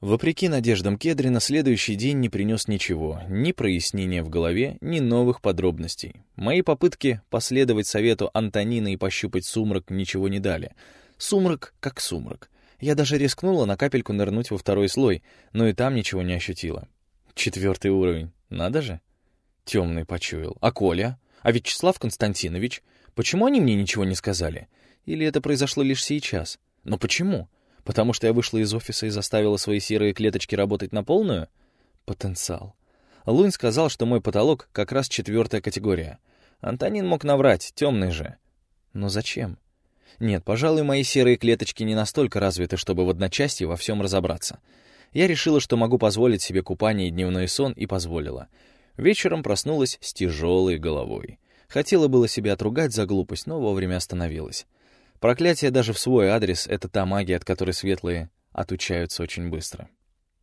Вопреки надеждам Кедрина, следующий день не принес ничего, ни прояснения в голове, ни новых подробностей. Мои попытки последовать совету Антонины и пощупать сумрак ничего не дали. Сумрак как сумрак. Я даже рискнула на капельку нырнуть во второй слой, но и там ничего не ощутила. Четвертый уровень. Надо же. Темный почуял. А Коля? А Вячеслав Константинович? Почему они мне ничего не сказали? Или это произошло лишь сейчас? Но почему? Потому что я вышла из офиса и заставила свои серые клеточки работать на полную? Потенциал. Лунь сказал, что мой потолок как раз четвертая категория. Антонин мог наврать, темный же. Но зачем? Нет, пожалуй, мои серые клеточки не настолько развиты, чтобы в одночасье во всем разобраться. Я решила, что могу позволить себе купание и дневной сон, и позволила. Вечером проснулась с тяжелой головой. Хотела было себя отругать за глупость, но вовремя остановилась. Проклятие даже в свой адрес — это та магия, от которой светлые отучаются очень быстро.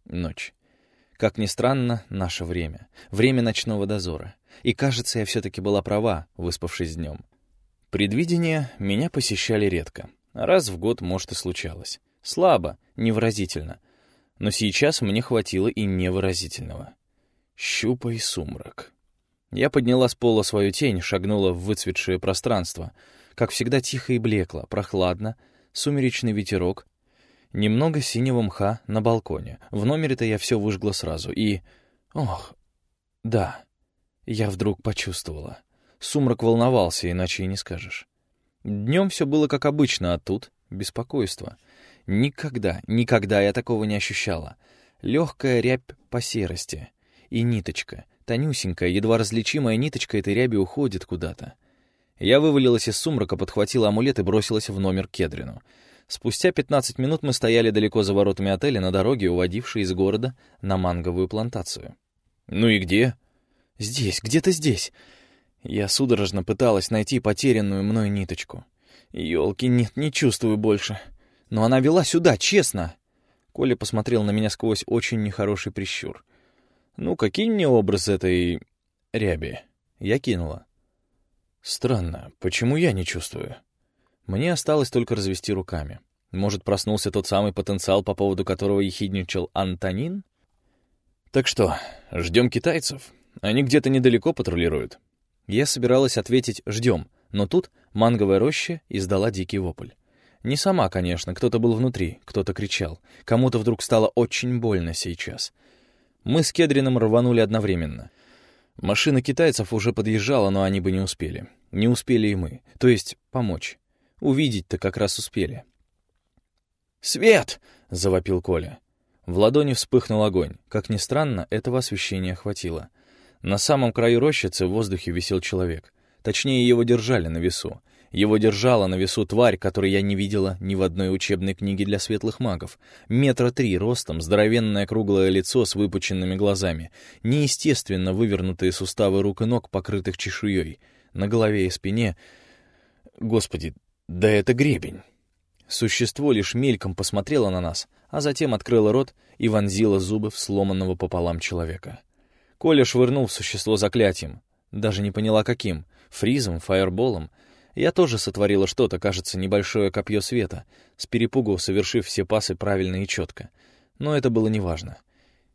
Ночь. Как ни странно, наше время. Время ночного дозора. И, кажется, я все-таки была права, выспавшись днем. Предвидения меня посещали редко. Раз в год, может, и случалось. Слабо, невыразительно. Но сейчас мне хватило и невыразительного. Щупай сумрак. Я подняла с пола свою тень, шагнула в выцветшее пространство. Как всегда тихо и блекло, прохладно, сумеречный ветерок, немного синего мха на балконе. В номере-то я все выжгла сразу. И... Ох, да, я вдруг почувствовала. Сумрак волновался, иначе и не скажешь. Днем все было как обычно, а тут — беспокойство. Никогда, никогда я такого не ощущала. Легкая рябь по серости — и ниточка. Тонюсенькая, едва различимая ниточка этой ряби уходит куда-то. Я вывалилась из сумрака, подхватила амулет и бросилась в номер Кедрину. Спустя 15 минут мы стояли далеко за воротами отеля на дороге, уводившей из города на манговую плантацию. «Ну и где?» «Здесь, где-то здесь». Я судорожно пыталась найти потерянную мной ниточку. Ёлки, нет, не чувствую больше. Но она вела сюда, честно. Коля посмотрел на меня сквозь очень нехороший прищур. «Ну, какие мне образ этой... ряби?» Я кинула. «Странно, почему я не чувствую?» Мне осталось только развести руками. Может, проснулся тот самый потенциал, по поводу которого ехидничал Антонин? «Так что, ждем китайцев? Они где-то недалеко патрулируют». Я собиралась ответить «ждем», но тут манговая роща издала дикий вопль. Не сама, конечно, кто-то был внутри, кто-то кричал. Кому-то вдруг стало очень больно сейчас — мы с Кедрином рванули одновременно. Машина китайцев уже подъезжала, но они бы не успели. Не успели и мы. То есть помочь. Увидеть-то как раз успели. «Свет!» — завопил Коля. В ладони вспыхнул огонь. Как ни странно, этого освещения хватило. На самом краю рощицы в воздухе висел человек. Точнее, его держали на весу. Его держала на весу тварь, которую я не видела ни в одной учебной книге для светлых магов. Метра три ростом, здоровенное круглое лицо с выпученными глазами, неестественно вывернутые суставы рук и ног, покрытых чешуей. На голове и спине... Господи, да это гребень! Существо лишь мельком посмотрело на нас, а затем открыло рот и вонзило зубы в сломанного пополам человека. Коля швырнул в существо заклятием. Даже не поняла, каким. Фризом, фаерболом — я тоже сотворила что-то, кажется, небольшое копье света, с перепугу совершив все пасы правильно и четко. Но это было неважно.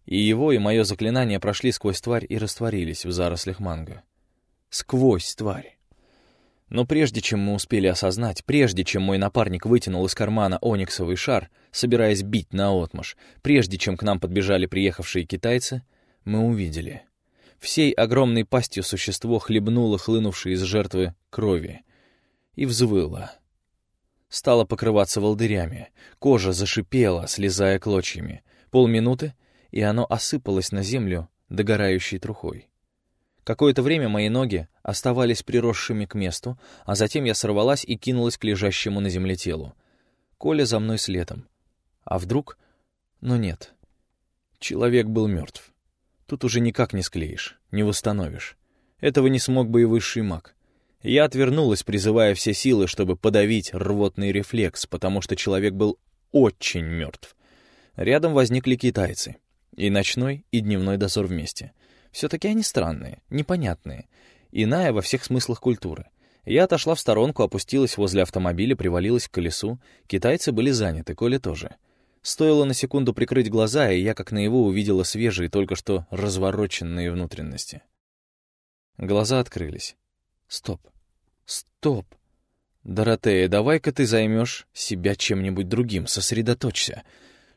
И его, и мое заклинание прошли сквозь тварь и растворились в зарослях манго. Сквозь тварь. Но прежде чем мы успели осознать, прежде чем мой напарник вытянул из кармана ониксовый шар, собираясь бить наотмашь, прежде чем к нам подбежали приехавшие китайцы, мы увидели. Всей огромной пастью существо хлебнуло хлынувшей из жертвы крови — и взвыла. Стала покрываться волдырями, кожа зашипела, слезая клочьями. Полминуты, и оно осыпалось на землю догорающей трухой. Какое-то время мои ноги оставались приросшими к месту, а затем я сорвалась и кинулась к лежащему на земле телу. Коля за мной следом. А вдруг... Но нет. Человек был мертв. Тут уже никак не склеишь, не восстановишь. Этого не смог бы и высший маг. Я отвернулась, призывая все силы, чтобы подавить рвотный рефлекс, потому что человек был очень мертв. Рядом возникли китайцы. И ночной, и дневной дозор вместе. Все-таки они странные, непонятные. Иная во всех смыслах культуры. Я отошла в сторонку, опустилась возле автомобиля, привалилась к колесу. Китайцы были заняты, Коля тоже. Стоило на секунду прикрыть глаза, и я как наяву увидела свежие, только что развороченные внутренности. Глаза открылись. Стоп. Стоп. Доротея, давай-ка ты займешь себя чем-нибудь другим, сосредоточься.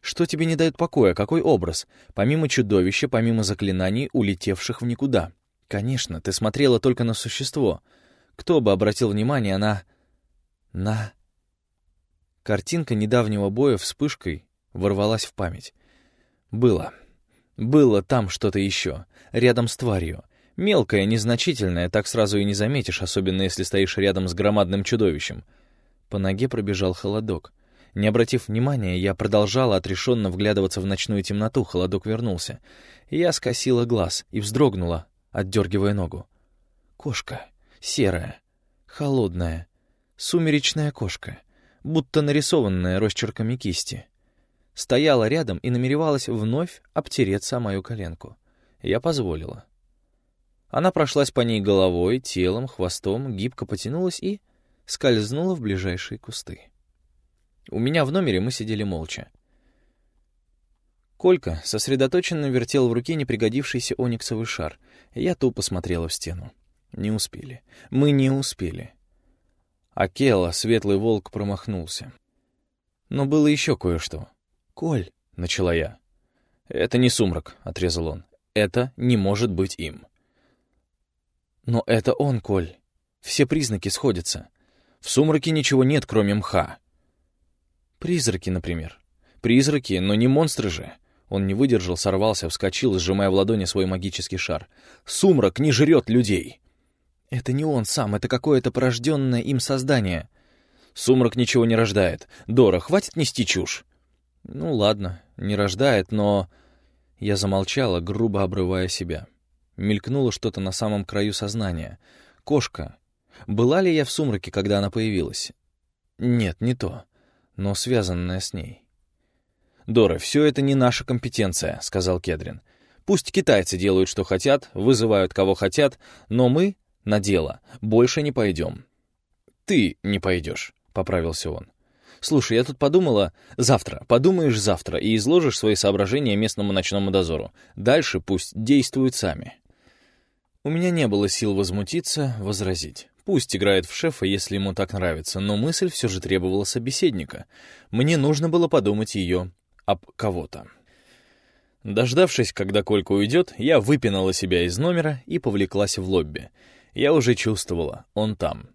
Что тебе не дает покоя, какой образ? Помимо чудовища, помимо заклинаний, улетевших в никуда. Конечно, ты смотрела только на существо. Кто бы обратил внимание на... на... Картинка недавнего боя вспышкой ворвалась в память. Было. Было там что-то еще, рядом с тварью. Мелкое, незначительное, так сразу и не заметишь, особенно если стоишь рядом с громадным чудовищем. По ноге пробежал холодок. Не обратив внимания, я продолжала отрешенно вглядываться в ночную темноту, холодок вернулся. Я скосила глаз и вздрогнула, отдергивая ногу. Кошка. Серая. Холодная. Сумеречная кошка. Будто нарисованная росчерками кисти стояла рядом и намеревалась вновь обтереться о мою коленку. Я позволила. Она прошлась по ней головой, телом, хвостом, гибко потянулась и скользнула в ближайшие кусты. У меня в номере мы сидели молча. Колька сосредоточенно вертел в руке непригодившийся ониксовый шар. Я тупо смотрела в стену. Не успели. Мы не успели. Акела, светлый волк, промахнулся. Но было еще кое-что. «Коль», — начала я. «Это не сумрак», — отрезал он. «Это не может быть им». «Но это он, Коль. Все признаки сходятся. В сумраке ничего нет, кроме мха». «Призраки, например. Призраки, но не монстры же». Он не выдержал, сорвался, вскочил, сжимая в ладони свой магический шар. «Сумрак не жрет людей!» «Это не он сам, это какое-то порожденное им создание». «Сумрак ничего не рождает. Дора, хватит нести чушь!» Ну ладно, не рождает, но... Я замолчала, грубо обрывая себя. Мелькнуло что-то на самом краю сознания. Кошка. Была ли я в сумраке, когда она появилась? Нет, не то. Но связанная с ней. «Дора, все это не наша компетенция», — сказал Кедрин. «Пусть китайцы делают, что хотят, вызывают, кого хотят, но мы на дело больше не пойдем». «Ты не пойдешь», — поправился он. Слушай, я тут подумала... Завтра. Подумаешь завтра и изложишь свои соображения местному ночному дозору. Дальше пусть действуют сами. У меня не было сил возмутиться, возразить. Пусть играет в шефа, если ему так нравится, но мысль все же требовала собеседника. Мне нужно было подумать ее об кого-то. Дождавшись, когда Колька уйдет, я выпинала себя из номера и повлеклась в лобби. Я уже чувствовала, он там.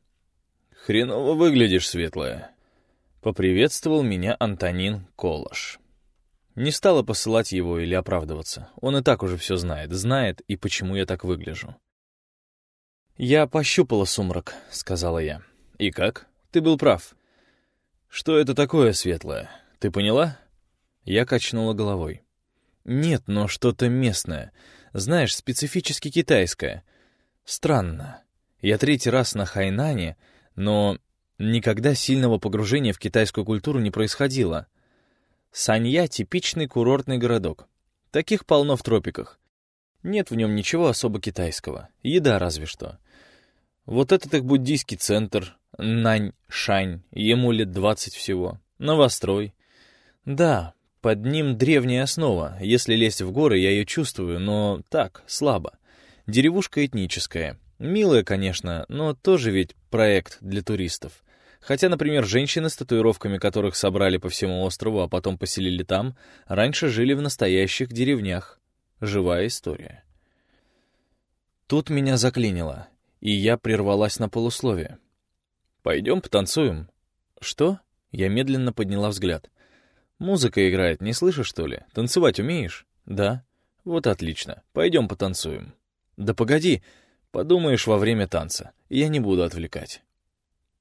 «Хреново выглядишь, светлая», Поприветствовал меня Антонин Колош. Не стала посылать его или оправдываться. Он и так уже все знает, знает и почему я так выгляжу. «Я пощупала сумрак», — сказала я. «И как? Ты был прав». «Что это такое светлое? Ты поняла?» Я качнула головой. «Нет, но что-то местное. Знаешь, специфически китайское. Странно. Я третий раз на Хайнане, но Никогда сильного погружения в китайскую культуру не происходило. Санья — типичный курортный городок. Таких полно в тропиках. Нет в нем ничего особо китайского. Еда разве что. Вот этот их буддийский центр, Нань-Шань, ему лет двадцать всего. Новострой. Да, под ним древняя основа. Если лезть в горы, я ее чувствую, но так, слабо. Деревушка этническая. Милая, конечно, но тоже ведь проект для туристов. Хотя, например, женщины с татуировками, которых собрали по всему острову, а потом поселили там, раньше жили в настоящих деревнях. Живая история. Тут меня заклинило, и я прервалась на полусловие. «Пойдем потанцуем». «Что?» Я медленно подняла взгляд. «Музыка играет, не слышишь, что ли? Танцевать умеешь?» «Да». «Вот отлично. Пойдем потанцуем». «Да погоди. Подумаешь во время танца. Я не буду отвлекать».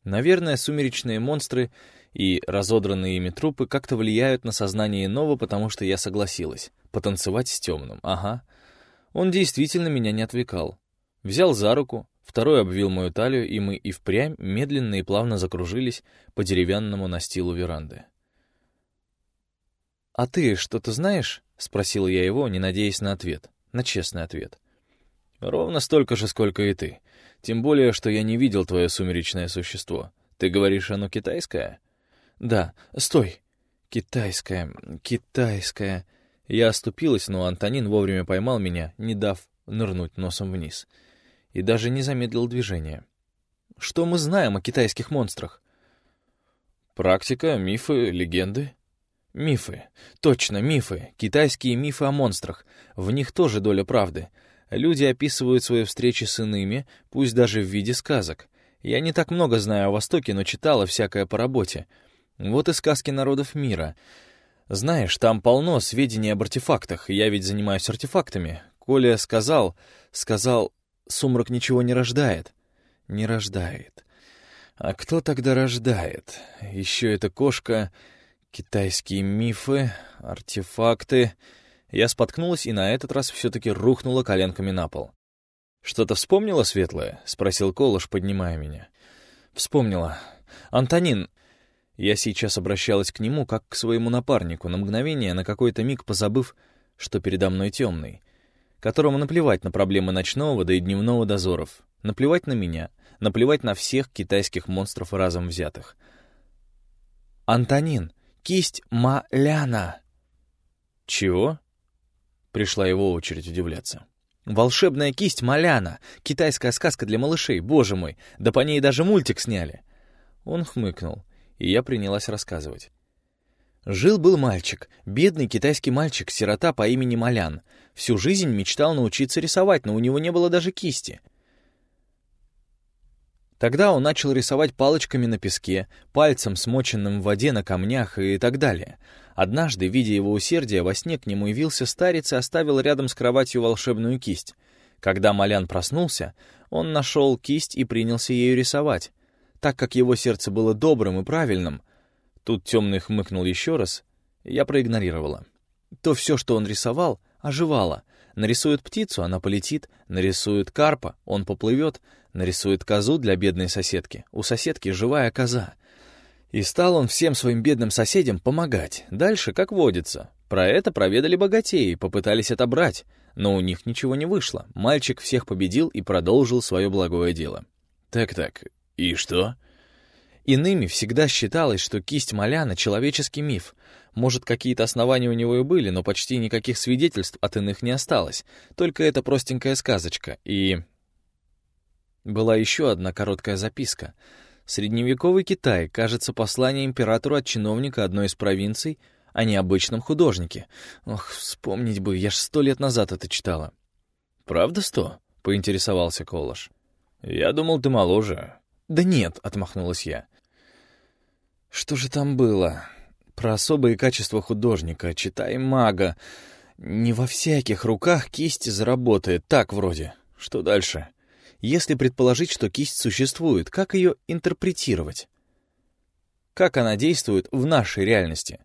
Наверное, сумеречные монстры и разодранные ими трупы как-то влияют на сознание иного, потому что я согласилась. Потанцевать с темным, ага. Он действительно меня не отвлекал. Взял за руку, второй обвил мою талию, и мы и впрямь медленно и плавно закружились по деревянному настилу веранды. «А ты что-то знаешь?» — спросил я его, не надеясь на ответ, на честный ответ. «Ровно столько же, сколько и ты. Тем более, что я не видел твое сумеречное существо. Ты говоришь, оно китайское? Да. Стой. Китайская, китайская. Я оступилась, но Антонин вовремя поймал меня, не дав нырнуть носом вниз. И даже не замедлил движение. Что мы знаем о китайских монстрах? Практика, мифы, легенды. Мифы. Точно, мифы. Китайские мифы о монстрах. В них тоже доля правды. Люди описывают свои встречи с иными, пусть даже в виде сказок. Я не так много знаю о Востоке, но читала всякое по работе. Вот и сказки народов мира. Знаешь, там полно сведений об артефактах, я ведь занимаюсь артефактами. Коля сказал, сказал, сумрак ничего не рождает. Не рождает. А кто тогда рождает? Еще эта кошка, китайские мифы, артефакты. Я споткнулась и на этот раз все-таки рухнула коленками на пол. «Что-то вспомнила, Светлая?» — спросил Колыш, поднимая меня. «Вспомнила. Антонин...» Я сейчас обращалась к нему, как к своему напарнику, на мгновение, на какой-то миг позабыв, что передо мной темный, которому наплевать на проблемы ночного, да и дневного дозоров, наплевать на меня, наплевать на всех китайских монстров разом взятых. «Антонин, кисть Маляна!» «Чего?» — пришла его очередь удивляться. «Волшебная кисть Маляна! Китайская сказка для малышей, боже мой! Да по ней даже мультик сняли!» Он хмыкнул, и я принялась рассказывать. Жил-был мальчик, бедный китайский мальчик, сирота по имени Малян. Всю жизнь мечтал научиться рисовать, но у него не было даже кисти. Тогда он начал рисовать палочками на песке, пальцем, смоченным в воде на камнях и так далее. Однажды, видя его усердие, во сне к нему явился старец и оставил рядом с кроватью волшебную кисть. Когда Малян проснулся, он нашел кисть и принялся ею рисовать. Так как его сердце было добрым и правильным, тут темный хмыкнул еще раз, я проигнорировала. То все, что он рисовал, оживало. Нарисует птицу, она полетит, нарисует карпа, он поплывет — Нарисует козу для бедной соседки. У соседки живая коза. И стал он всем своим бедным соседям помогать. Дальше, как водится. Про это проведали богатеи, попытались отобрать. Но у них ничего не вышло. Мальчик всех победил и продолжил свое благое дело. Так-так, и что? Иными всегда считалось, что кисть Маляна — человеческий миф. Может, какие-то основания у него и были, но почти никаких свидетельств от иных не осталось. Только это простенькая сказочка. И была еще одна короткая записка. Средневековый Китай, кажется, послание императору от чиновника одной из провинций о необычном художнике. Ох, вспомнить бы, я ж сто лет назад это читала. «Правда сто?» — поинтересовался Колош. «Я думал, ты моложе». «Да нет», — отмахнулась я. «Что же там было? Про особые качества художника, читай мага. Не во всяких руках кисти заработает, так вроде. Что дальше?» Если предположить, что кисть существует, как ее интерпретировать? Как она действует в нашей реальности?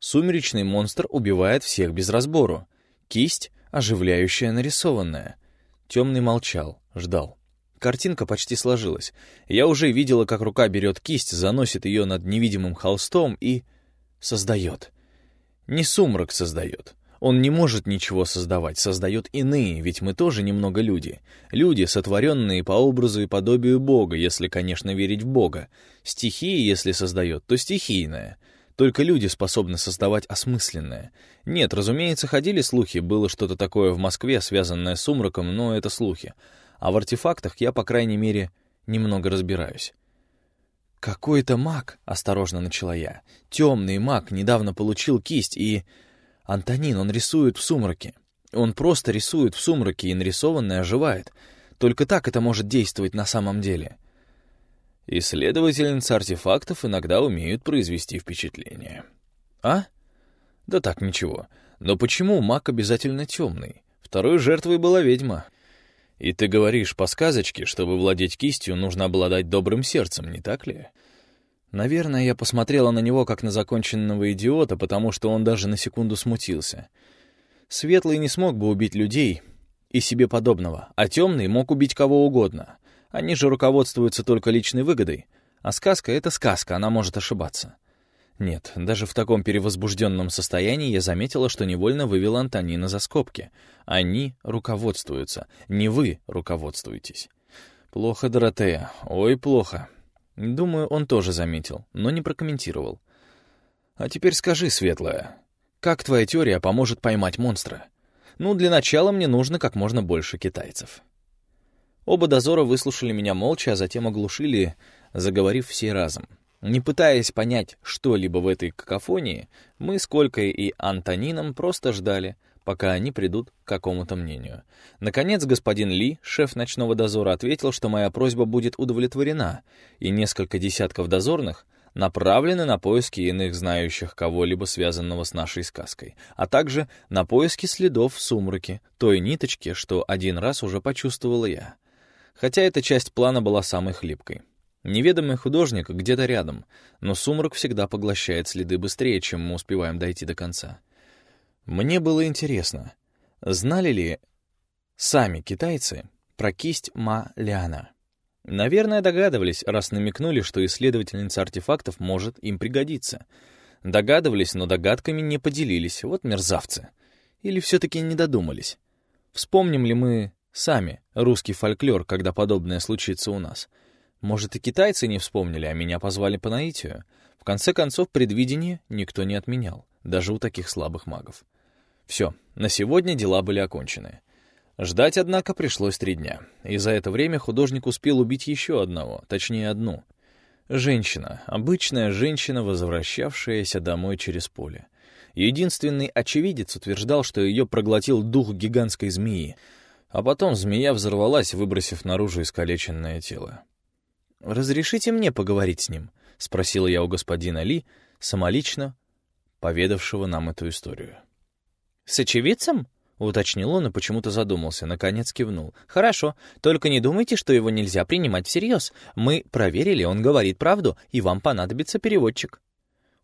Сумеречный монстр убивает всех без разбору. Кисть — оживляющая нарисованная. Темный молчал, ждал. Картинка почти сложилась. Я уже видела, как рука берет кисть, заносит ее над невидимым холстом и... создает. Не сумрак создает. Он не может ничего создавать, создает иные, ведь мы тоже немного люди. Люди, сотворенные по образу и подобию Бога, если, конечно, верить в Бога. Стихии, если создает, то стихийное. Только люди способны создавать осмысленное. Нет, разумеется, ходили слухи, было что-то такое в Москве, связанное с сумраком, но это слухи. А в артефактах я, по крайней мере, немного разбираюсь. «Какой-то маг», — осторожно начала я, — «темный маг недавно получил кисть и...» Антонин, он рисует в сумраке. Он просто рисует в сумраке, и нарисованное оживает. Только так это может действовать на самом деле. Исследовательницы артефактов иногда умеют произвести впечатление. А? Да так, ничего. Но почему маг обязательно темный? Второй жертвой была ведьма. И ты говоришь по сказочке, чтобы владеть кистью, нужно обладать добрым сердцем, не так ли? Наверное, я посмотрела на него как на законченного идиота, потому что он даже на секунду смутился. Светлый не смог бы убить людей и себе подобного, а темный мог убить кого угодно. Они же руководствуются только личной выгодой. А сказка — это сказка, она может ошибаться. Нет, даже в таком перевозбужденном состоянии я заметила, что невольно вывел Антонина за скобки. Они руководствуются, не вы руководствуетесь. Плохо, Доротея, ой, плохо. Думаю, он тоже заметил, но не прокомментировал. А теперь скажи, Светлая, как твоя теория поможет поймать монстра? Ну, для начала мне нужно как можно больше китайцев. Оба дозора выслушали меня молча, а затем оглушили, заговорив все разом. Не пытаясь понять что-либо в этой какофонии, мы с Колькой и Антонином просто ждали, пока они придут к какому-то мнению. Наконец, господин Ли, шеф ночного дозора, ответил, что моя просьба будет удовлетворена, и несколько десятков дозорных направлены на поиски иных знающих кого-либо связанного с нашей сказкой, а также на поиски следов в сумраке, той ниточки, что один раз уже почувствовала я. Хотя эта часть плана была самой хлипкой. Неведомый художник где-то рядом, но сумрак всегда поглощает следы быстрее, чем мы успеваем дойти до конца. Мне было интересно, знали ли сами китайцы про кисть Ма Ляна? Наверное, догадывались, раз намекнули, что исследовательница артефактов может им пригодиться. Догадывались, но догадками не поделились, вот мерзавцы. Или все-таки не додумались? Вспомним ли мы сами русский фольклор, когда подобное случится у нас? Может, и китайцы не вспомнили, а меня позвали по наитию? В конце концов, предвидение никто не отменял, даже у таких слабых магов. Все, на сегодня дела были окончены. Ждать, однако, пришлось три дня, и за это время художник успел убить еще одного, точнее одну. Женщина, обычная женщина, возвращавшаяся домой через поле. Единственный очевидец утверждал, что ее проглотил дух гигантской змеи, а потом змея взорвалась, выбросив наружу искалеченное тело. «Разрешите мне поговорить с ним?» — спросила я у господина Ли, самолично поведавшего нам эту историю. «С очевидцем?» — уточнил он и почему-то задумался, наконец кивнул. «Хорошо, только не думайте, что его нельзя принимать всерьез. Мы проверили, он говорит правду, и вам понадобится переводчик».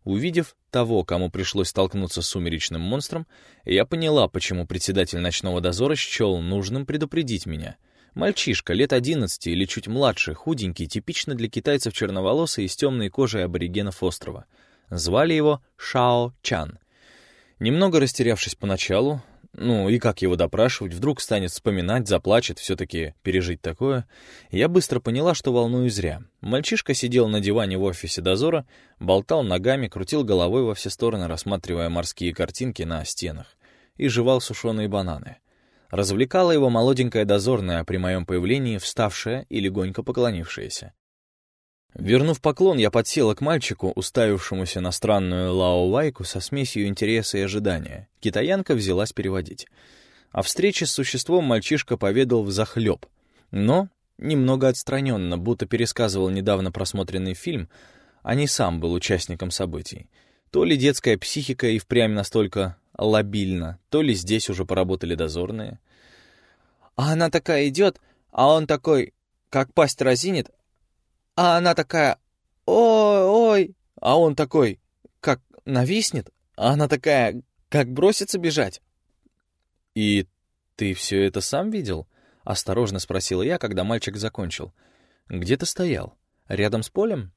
Увидев того, кому пришлось столкнуться с сумеречным монстром, я поняла, почему председатель ночного дозора счел нужным предупредить меня. Мальчишка, лет одиннадцати или чуть младше, худенький, типично для китайцев черноволосый и с темной кожей аборигенов острова. Звали его Шао Чан, Немного растерявшись поначалу, ну и как его допрашивать, вдруг станет вспоминать, заплачет, все-таки пережить такое, я быстро поняла, что волную зря. Мальчишка сидел на диване в офисе дозора, болтал ногами, крутил головой во все стороны, рассматривая морские картинки на стенах, и жевал сушеные бананы. Развлекала его молоденькая дозорная при моем появлении, вставшая и легонько поклонившаяся. Вернув поклон, я подсела к мальчику, уставившемуся на странную лао-вайку со смесью интереса и ожидания. Китаянка взялась переводить. О встрече с существом мальчишка поведал взахлеб, но немного отстраненно, будто пересказывал недавно просмотренный фильм, а не сам был участником событий. То ли детская психика и впрямь настолько лобильна, то ли здесь уже поработали дозорные. А она такая идет, а он такой, как пасть разинет, а она такая «Ой-ой», а он такой «Как нависнет», а она такая «Как бросится бежать». «И ты все это сам видел?» — осторожно спросила я, когда мальчик закончил. «Где ты стоял? Рядом с полем?»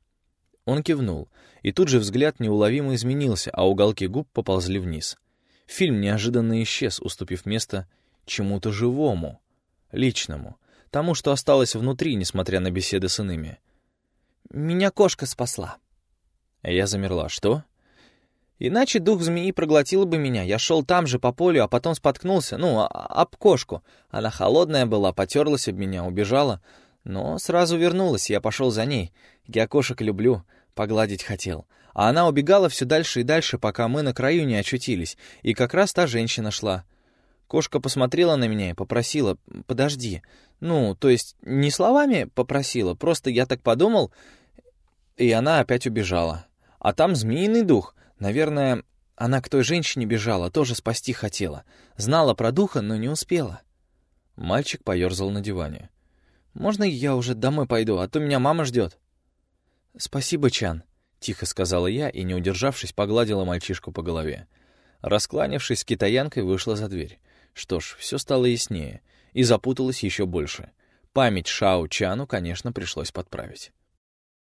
Он кивнул, и тут же взгляд неуловимо изменился, а уголки губ поползли вниз. Фильм неожиданно исчез, уступив место чему-то живому, личному, тому, что осталось внутри, несмотря на беседы с иными — меня кошка спасла. Я замерла. Что? Иначе дух змеи проглотил бы меня. Я шел там же по полю, а потом споткнулся. Ну, а, об кошку. Она холодная была, потерлась об меня, убежала. Но сразу вернулась, я пошел за ней. Я кошек люблю, погладить хотел. А она убегала все дальше и дальше, пока мы на краю не очутились. И как раз та женщина шла. Кошка посмотрела на меня и попросила «подожди». Ну, то есть не словами попросила, просто я так подумал, и она опять убежала. А там змеиный дух. Наверное, она к той женщине бежала, тоже спасти хотела. Знала про духа, но не успела. Мальчик поерзал на диване. «Можно я уже домой пойду, а то меня мама ждет?» «Спасибо, Чан», — тихо сказала я и, не удержавшись, погладила мальчишку по голове. Раскланившись с китаянкой, вышла за дверь. Что ж, все стало яснее, и запуталось еще больше. Память Шао Чану, конечно, пришлось подправить.